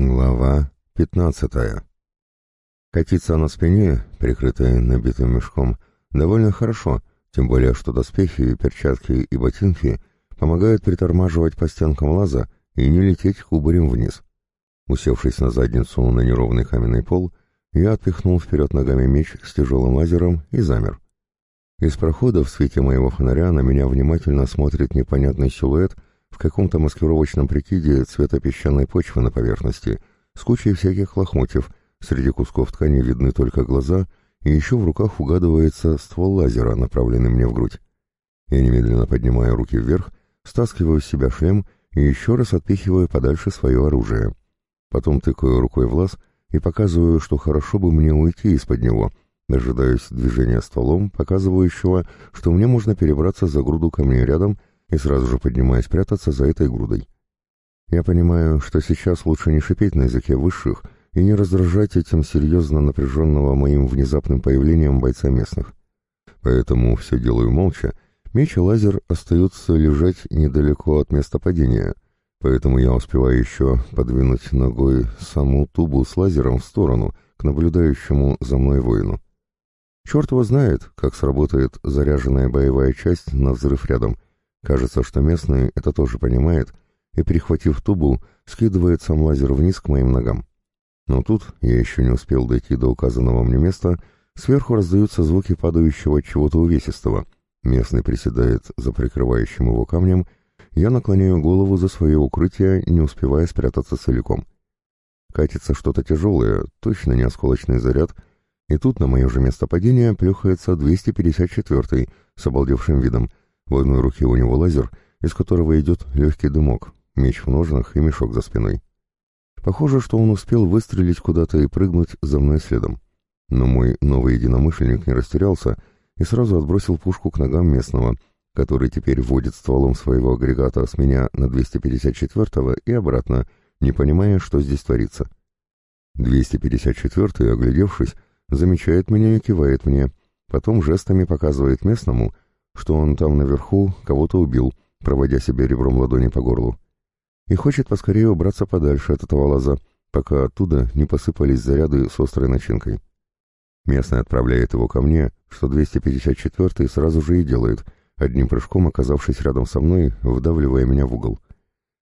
Глава пятнадцатая. Катиться на спине, прикрытой набитым мешком, довольно хорошо, тем более что доспехи, перчатки и ботинки помогают притормаживать по стенкам лаза и не лететь кубарем вниз. Усевшись на задницу на неровный каменный пол, я отпихнул вперед ногами меч с тяжелым лазером и замер. Из прохода в свете моего фонаря на меня внимательно смотрит непонятный силуэт — в каком-то маскировочном прикиде цвета песчаной почвы на поверхности, с кучей всяких лохмотьев, среди кусков ткани видны только глаза, и еще в руках угадывается ствол лазера, направленный мне в грудь. Я немедленно поднимаю руки вверх, стаскиваю с себя шлем и еще раз отпихиваю подальше свое оружие. Потом тыкаю рукой в лаз и показываю, что хорошо бы мне уйти из-под него, дожидаюсь движения стволом, показывающего, что мне можно перебраться за груду камней рядом и сразу же поднимаясь прятаться за этой грудой. Я понимаю, что сейчас лучше не шипеть на языке высших и не раздражать этим серьезно напряженного моим внезапным появлением бойца местных. Поэтому все делаю молча, меч и лазер остаются лежать недалеко от места падения, поэтому я успеваю еще подвинуть ногой саму тубу с лазером в сторону к наблюдающему за мной воину. Черт его знает, как сработает заряженная боевая часть на взрыв рядом — Кажется, что местный это тоже понимает и, перехватив тубу, скидывает сам лазер вниз к моим ногам. Но тут, я еще не успел дойти до указанного мне места, сверху раздаются звуки падающего чего-то увесистого. Местный приседает за прикрывающим его камнем, я наклоняю голову за свое укрытие, не успевая спрятаться целиком. Катится что-то тяжелое, точно не осколочный заряд, и тут на мое же место падения плюхается 254-й с обалдевшим видом, в одной руке у него лазер, из которого идет легкий дымок, меч в ножнах и мешок за спиной. Похоже, что он успел выстрелить куда-то и прыгнуть за мной следом. Но мой новый единомышленник не растерялся и сразу отбросил пушку к ногам местного, который теперь вводит стволом своего агрегата с меня на 254-го и обратно, не понимая, что здесь творится. 254-й, оглядевшись, замечает меня и кивает мне, потом жестами показывает местному — что он там наверху кого-то убил, проводя себе ребром ладони по горлу. И хочет поскорее убраться подальше от этого лаза, пока оттуда не посыпались заряды с острой начинкой. Местный отправляет его ко мне, что 254-й сразу же и делает, одним прыжком оказавшись рядом со мной, вдавливая меня в угол.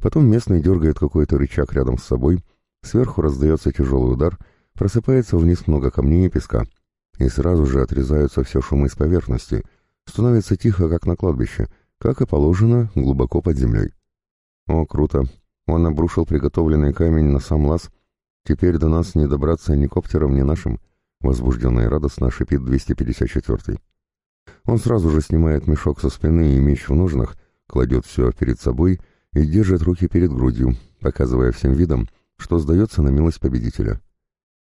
Потом местный дергает какой-то рычаг рядом с собой, сверху раздается тяжелый удар, просыпается вниз много камней и песка, и сразу же отрезаются все шумы с поверхности — Становится тихо, как на кладбище, как и положено, глубоко под землей. О, круто. Он обрушил приготовленный камень на сам лаз. Теперь до нас не добраться ни коптером, ни нашим. Возбужденно и радостно шипит 254-й. Он сразу же снимает мешок со спины и меч в ножнах, кладет все перед собой и держит руки перед грудью, показывая всем видом, что сдается на милость победителя.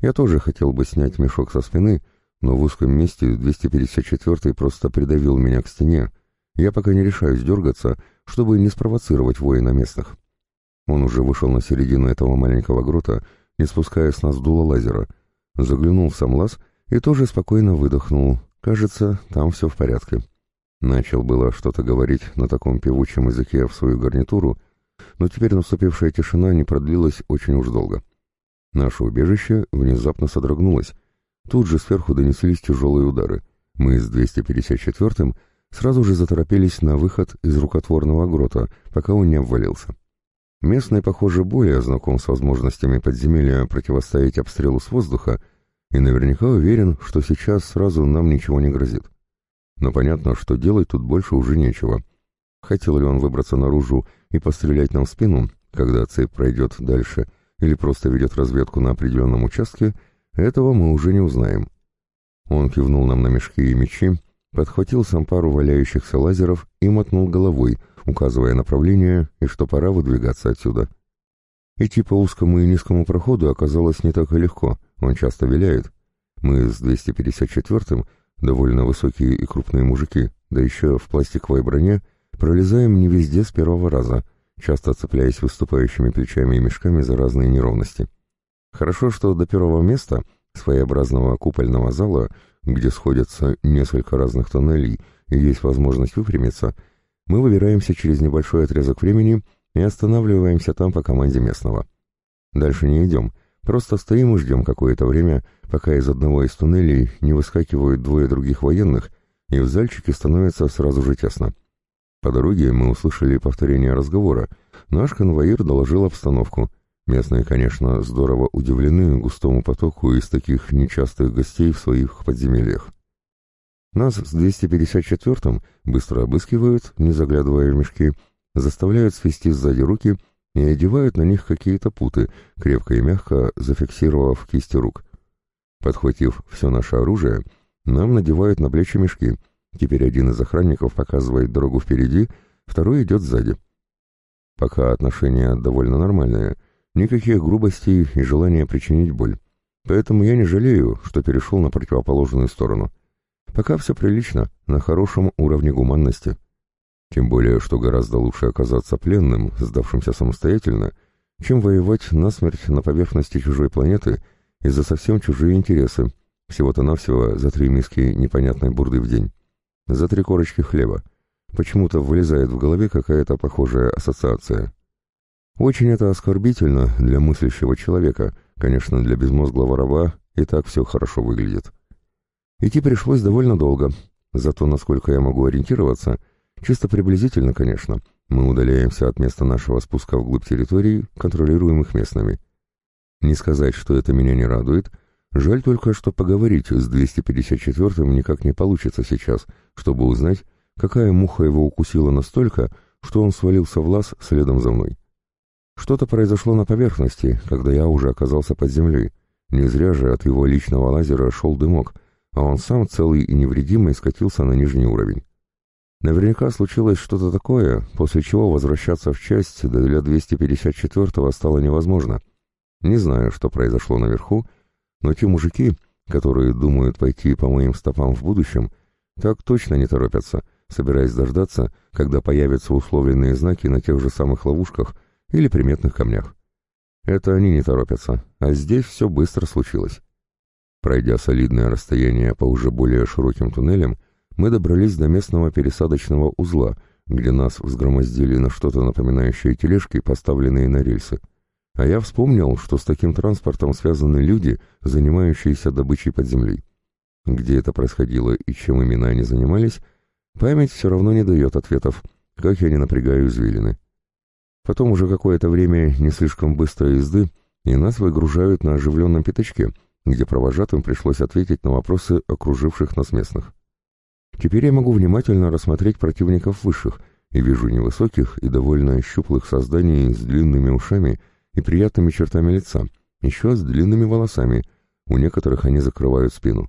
Я тоже хотел бы снять мешок со спины, но в узком месте 254-й просто придавил меня к стене. Я пока не решаюсь дергаться, чтобы не спровоцировать воина местных. Он уже вышел на середину этого маленького грота, не спуская с нас дула лазера, заглянул в сам лаз и тоже спокойно выдохнул. Кажется, там все в порядке. Начал было что-то говорить на таком певучем языке в свою гарнитуру, но теперь наступившая тишина не продлилась очень уж долго. Наше убежище внезапно содрогнулось, Тут же сверху донеслись тяжелые удары. Мы с 254-м сразу же заторопились на выход из рукотворного грота, пока он не обвалился. Местный, похоже, более знаком с возможностями подземелья противостоять обстрелу с воздуха и наверняка уверен, что сейчас сразу нам ничего не грозит. Но понятно, что делать тут больше уже нечего. Хотел ли он выбраться наружу и пострелять нам в спину, когда цепь пройдет дальше, или просто ведет разведку на определенном участке — этого мы уже не узнаем. Он кивнул нам на мешки и мечи, подхватил сам пару валяющихся лазеров и мотнул головой, указывая направление и что пора выдвигаться отсюда. Идти по узкому и низкому проходу оказалось не так и легко, он часто виляет. Мы с 254-м, довольно высокие и крупные мужики, да еще в пластиковой броне, пролезаем не везде с первого раза, часто цепляясь выступающими плечами и мешками за разные неровности. Хорошо, что до первого места, своеобразного купольного зала, где сходятся несколько разных тоннелей и есть возможность выпрямиться, мы выбираемся через небольшой отрезок времени и останавливаемся там по команде местного. Дальше не идем, просто стоим и ждем какое-то время, пока из одного из туннелей не выскакивают двое других военных, и в зальчике становится сразу же тесно. По дороге мы услышали повторение разговора. Наш конвоир доложил обстановку. Местные, конечно, здорово удивлены густому потоку из таких нечастых гостей в своих подземельях. Нас с 254-м быстро обыскивают, не заглядывая в мешки, заставляют свести сзади руки и одевают на них какие-то путы, крепко и мягко зафиксировав кисти рук. Подхватив все наше оружие, нам надевают на плечи мешки. Теперь один из охранников показывает дорогу впереди, второй идет сзади. Пока отношения довольно нормальные, никаких грубостей и желания причинить боль. Поэтому я не жалею, что перешел на противоположную сторону. Пока все прилично, на хорошем уровне гуманности. Тем более, что гораздо лучше оказаться пленным, сдавшимся самостоятельно, чем воевать насмерть на поверхности чужой планеты и за совсем чужие интересы, всего-то навсего за три миски непонятной бурды в день. За три корочки хлеба. Почему-то вылезает в голове какая-то похожая ассоциация. Очень это оскорбительно для мыслящего человека, конечно, для безмозглого раба и так все хорошо выглядит. Идти пришлось довольно долго, зато, насколько я могу ориентироваться, чисто приблизительно, конечно, мы удаляемся от места нашего спуска вглубь территорий, контролируемых местными. Не сказать, что это меня не радует — Жаль только, что поговорить с 254-м никак не получится сейчас, чтобы узнать, какая муха его укусила настолько, что он свалился в лаз следом за мной. Что-то произошло на поверхности, когда я уже оказался под землей. Не зря же от его личного лазера шел дымок, а он сам целый и невредимый скатился на нижний уровень. Наверняка случилось что-то такое, после чего возвращаться в часть для 254-го стало невозможно. Не знаю, что произошло наверху, но те мужики, которые думают пойти по моим стопам в будущем, так точно не торопятся, собираясь дождаться, когда появятся условленные знаки на тех же самых ловушках или приметных камнях. Это они не торопятся, а здесь все быстро случилось. Пройдя солидное расстояние по уже более широким туннелям, мы добрались до местного пересадочного узла, где нас взгромоздили на что-то напоминающее тележки, поставленные на рельсы. А я вспомнил, что с таким транспортом связаны люди, занимающиеся добычей под землей. Где это происходило и чем именно они занимались, память все равно не дает ответов, как я не напрягаю извилины. Потом уже какое-то время не слишком быстрой езды, и нас выгружают на оживленном пятачке, где провожатым пришлось ответить на вопросы окруживших нас местных. Теперь я могу внимательно рассмотреть противников высших, и вижу невысоких и довольно щуплых созданий с длинными ушами и приятными чертами лица, еще с длинными волосами, у некоторых они закрывают спину,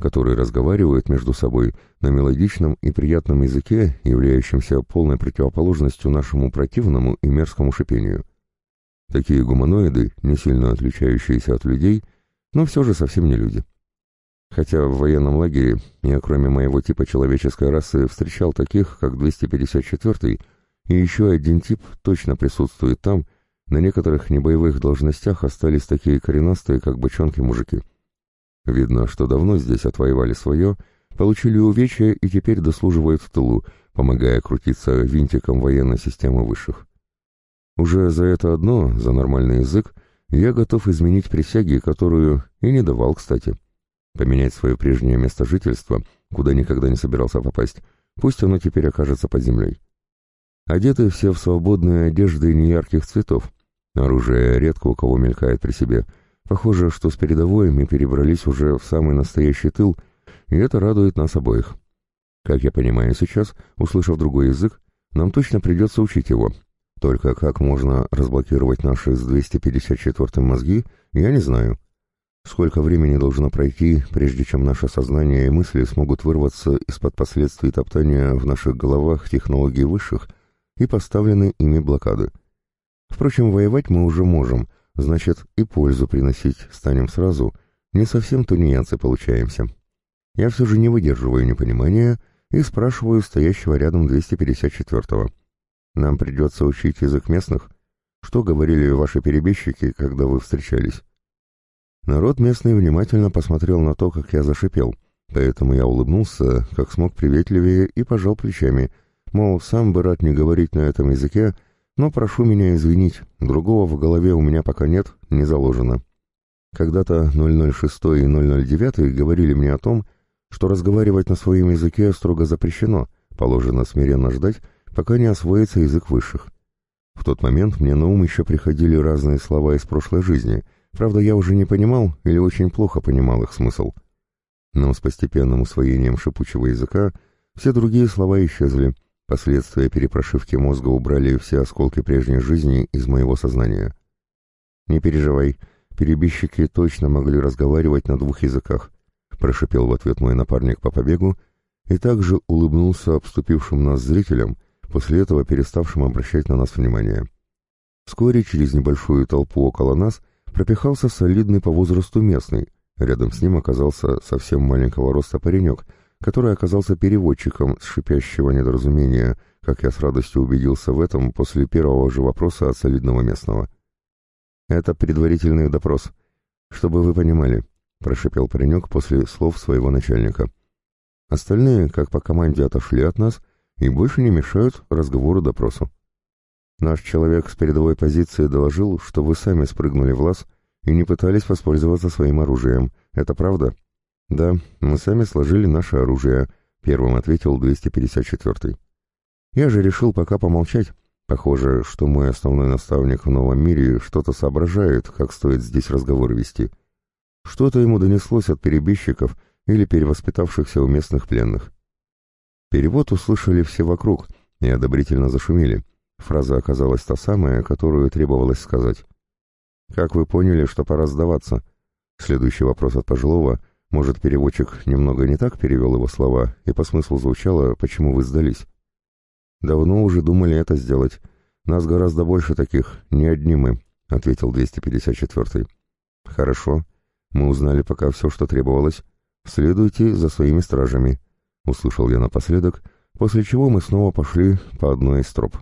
которые разговаривают между собой на мелодичном и приятном языке, являющемся полной противоположностью нашему противному и мерзкому шипению. Такие гуманоиды, не сильно отличающиеся от людей, но все же совсем не люди. Хотя в военном лагере я, кроме моего типа человеческой расы, встречал таких, как 254-й, и еще один тип точно присутствует там, на некоторых небоевых должностях остались такие коренастые, как бочонки-мужики. Видно, что давно здесь отвоевали свое, получили увечья и теперь дослуживают в тылу, помогая крутиться винтиком военной системы высших. Уже за это одно, за нормальный язык, я готов изменить присяги, которую и не давал, кстати. Поменять свое прежнее место жительства, куда никогда не собирался попасть, пусть оно теперь окажется под землей. Одеты все в свободные одежды неярких цветов, Оружие редко у кого мелькает при себе. Похоже, что с передовой мы перебрались уже в самый настоящий тыл, и это радует нас обоих. Как я понимаю сейчас, услышав другой язык, нам точно придется учить его. Только как можно разблокировать наши с 254 мозги, я не знаю. Сколько времени должно пройти, прежде чем наше сознание и мысли смогут вырваться из-под последствий топтания в наших головах технологий высших и поставлены ими блокады. Впрочем, воевать мы уже можем, значит, и пользу приносить станем сразу, не совсем тунеянцы получаемся. Я все же не выдерживаю непонимания и спрашиваю стоящего рядом 254-го. Нам придется учить язык местных? Что говорили ваши перебежчики, когда вы встречались? Народ местный внимательно посмотрел на то, как я зашипел, поэтому я улыбнулся, как смог приветливее, и пожал плечами, мол, сам бы рад не говорить на этом языке, Но прошу меня извинить, другого в голове у меня пока нет, не заложено. Когда-то 006 и 009 говорили мне о том, что разговаривать на своем языке строго запрещено, положено смиренно ждать, пока не освоится язык высших. В тот момент мне на ум еще приходили разные слова из прошлой жизни, правда, я уже не понимал или очень плохо понимал их смысл. Но с постепенным усвоением шипучего языка все другие слова исчезли, последствия перепрошивки мозга убрали все осколки прежней жизни из моего сознания. «Не переживай, перебежчики точно могли разговаривать на двух языках», прошипел в ответ мой напарник по побегу и также улыбнулся обступившим нас зрителям, после этого переставшим обращать на нас внимание. Вскоре через небольшую толпу около нас пропихался солидный по возрасту местный, рядом с ним оказался совсем маленького роста паренек, который оказался переводчиком с шипящего недоразумения, как я с радостью убедился в этом после первого же вопроса от солидного местного. «Это предварительный допрос, чтобы вы понимали», — прошипел паренек после слов своего начальника. Остальные, как по команде, отошли от нас и больше не мешают разговору-допросу. Наш человек с передовой позиции доложил, что вы сами спрыгнули в лаз и не пытались воспользоваться своим оружием. Это правда? Да, мы сами сложили наше оружие, первым ответил 254-й. Я же решил пока помолчать. Похоже, что мой основной наставник в новом мире что-то соображает, как стоит здесь разговор вести. Что-то ему донеслось от перебежчиков или перевоспитавшихся у местных пленных. Перевод услышали все вокруг и одобрительно зашумели. Фраза оказалась та самая, которую требовалось сказать. «Как вы поняли, что пора сдаваться?» Следующий вопрос от пожилого. Может, переводчик немного не так перевел его слова, и по смыслу звучало «почему вы сдались?» «Давно уже думали это сделать. Нас гораздо больше таких, не одни мы», — ответил 254-й. «Хорошо. Мы узнали пока все, что требовалось. Следуйте за своими стражами», — услышал я напоследок, после чего мы снова пошли по одной из троп.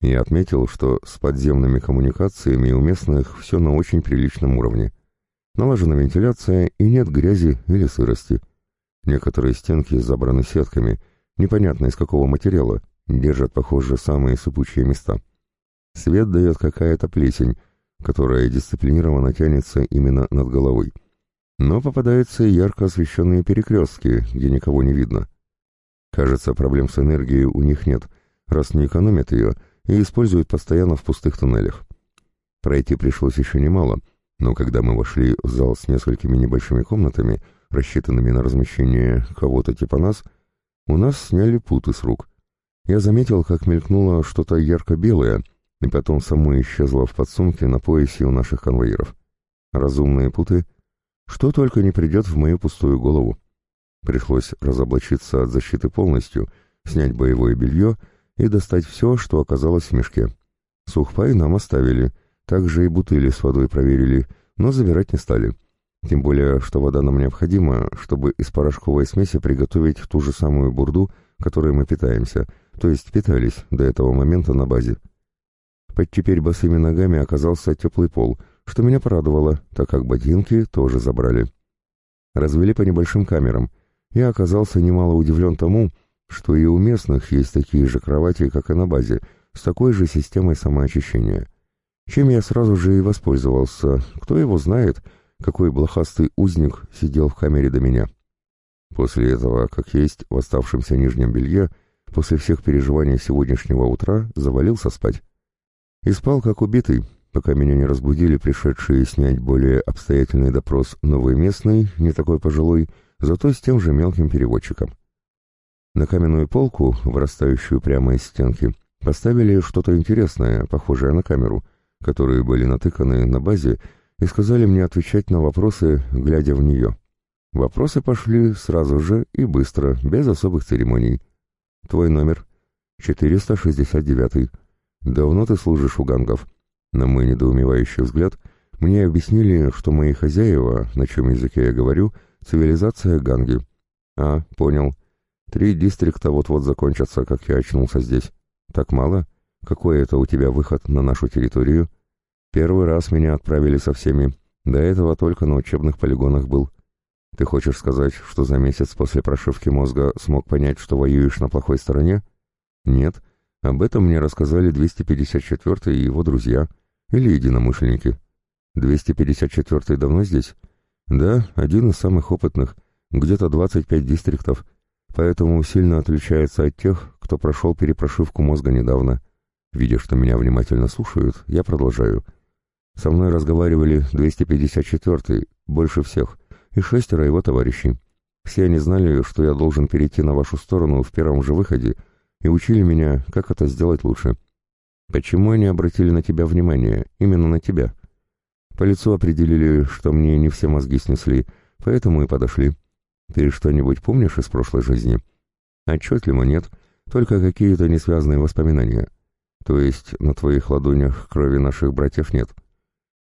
Я отметил, что с подземными коммуникациями у местных все на очень приличном уровне. Налажена вентиляция и нет грязи или сырости. Некоторые стенки забраны сетками, непонятно из какого материала, держат, похоже, самые сыпучие места. Свет дает какая-то плесень, которая дисциплинированно тянется именно над головой. Но попадаются ярко освещенные перекрестки, где никого не видно. Кажется, проблем с энергией у них нет, раз не экономят ее — и используют постоянно в пустых туннелях. Пройти пришлось еще немало, но когда мы вошли в зал с несколькими небольшими комнатами, рассчитанными на размещение кого-то типа нас, у нас сняли путы с рук. Я заметил, как мелькнуло что-то ярко-белое, и потом само исчезло в подсумке на поясе у наших конвоиров. Разумные путы. Что только не придет в мою пустую голову. Пришлось разоблачиться от защиты полностью, снять боевое белье и достать все, что оказалось в мешке. Сухпай нам оставили, также и бутыли с водой проверили, но забирать не стали. Тем более, что вода нам необходима, чтобы из порошковой смеси приготовить ту же самую бурду, которой мы питаемся, то есть питались до этого момента на базе. Под теперь босыми ногами оказался теплый пол, что меня порадовало, так как ботинки тоже забрали. Развели по небольшим камерам. Я оказался немало удивлен тому, что и у местных есть такие же кровати, как и на базе, с такой же системой самоочищения. Чем я сразу же и воспользовался. Кто его знает, какой блохастый узник сидел в камере до меня. После этого, как есть, в оставшемся нижнем белье, после всех переживаний сегодняшнего утра, завалился спать. И спал как убитый, пока меня не разбудили пришедшие снять более обстоятельный допрос новый местный, не такой пожилой, зато с тем же мелким переводчиком. На каменную полку, вырастающую прямо из стенки, поставили что-то интересное, похожее на камеру, которые были натыканы на базе и сказали мне отвечать на вопросы, глядя в нее. Вопросы пошли сразу же и быстро, без особых церемоний. Твой номер? 469. Давно ты служишь у гангов? На мой недоумевающий взгляд, мне объяснили, что мои хозяева, на чем языке я говорю, цивилизация ганги. А, понял. Три дистрикта вот-вот закончатся, как я очнулся здесь. Так мало? Какой это у тебя выход на нашу территорию? Первый раз меня отправили со всеми. До этого только на учебных полигонах был. Ты хочешь сказать, что за месяц после прошивки мозга смог понять, что воюешь на плохой стороне? Нет, Об этом мне рассказали 254-й и его друзья, или единомышленники. 254-й давно здесь? Да, один из самых опытных, где-то 25 дистриктов, поэтому сильно отличается от тех, кто прошел перепрошивку мозга недавно. Видя, что меня внимательно слушают, я продолжаю. Со мной разговаривали 254-й, больше всех, и шестеро его товарищей. Все они знали, что я должен перейти на вашу сторону в первом же выходе, и учили меня, как это сделать лучше. Почему они обратили на тебя внимание, именно на тебя? По лицу определили, что мне не все мозги снесли, поэтому и подошли. Ты что-нибудь помнишь из прошлой жизни? Отчетливо нет, только какие-то несвязанные воспоминания. То есть на твоих ладонях крови наших братьев нет.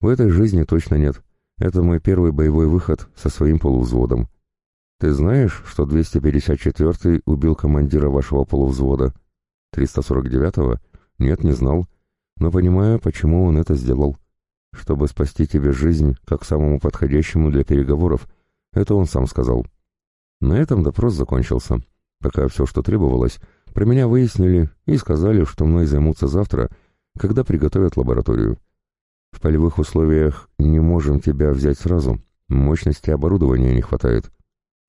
В этой жизни точно нет. Это мой первый боевой выход со своим полувзводом. Ты знаешь, что 254-й убил командира вашего полувзвода? 349-го? Нет, не знал. Но понимаю, почему он это сделал. Чтобы спасти тебе жизнь, как самому подходящему для переговоров. Это он сам сказал. На этом допрос закончился. Пока все, что требовалось, про меня выяснили и сказали, что мной займутся завтра, когда приготовят лабораторию. В полевых условиях не можем тебя взять сразу, мощности оборудования не хватает.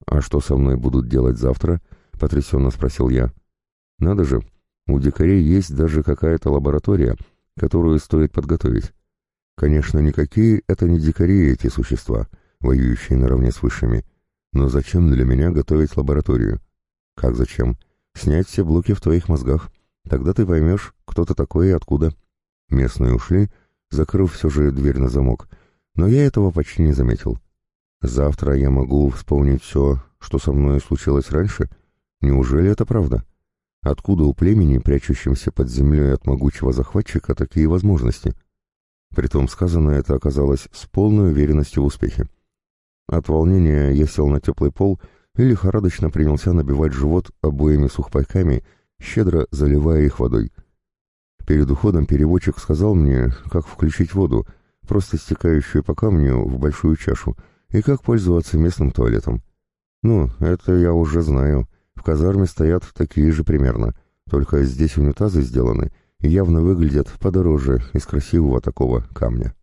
«А что со мной будут делать завтра?» — потрясенно спросил я. «Надо же, у дикарей есть даже какая-то лаборатория, которую стоит подготовить. Конечно, никакие это не дикари эти существа, воюющие наравне с высшими. Но зачем для меня готовить лабораторию? Как зачем? Снять все блоки в твоих мозгах. Тогда ты поймешь, кто ты такой и откуда. Местные ушли, закрыв все же дверь на замок, но я этого почти не заметил. Завтра я могу вспомнить все, что со мной случилось раньше? Неужели это правда? Откуда у племени, прячущимся под землей от могучего захватчика, такие возможности? Притом сказано это оказалось с полной уверенностью в успехе. От волнения я сел на теплый пол и лихорадочно принялся набивать живот обоими сухпайками, щедро заливая их водой. Перед уходом переводчик сказал мне, как включить воду, просто стекающую по камню в большую чашу, и как пользоваться местным туалетом. Ну, это я уже знаю. В казарме стоят такие же примерно, только здесь унитазы сделаны и явно выглядят подороже из красивого такого камня.